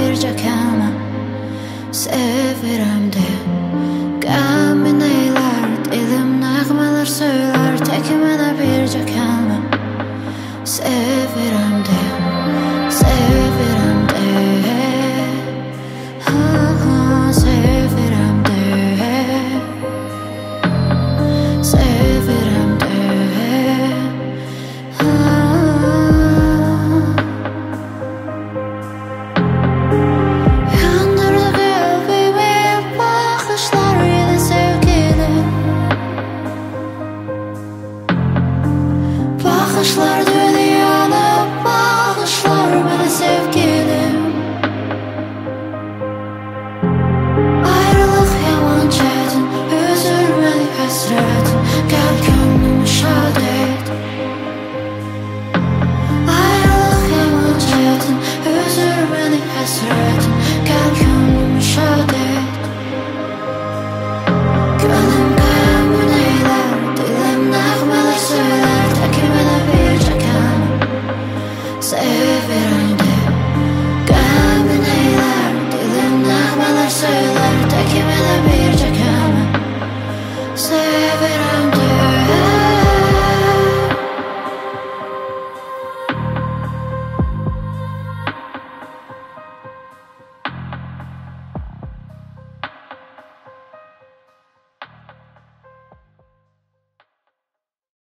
bircə kəmə Sevirəm de Qəmin eylər Dilim nəğmələr söylər Tək mənə bircə kəmə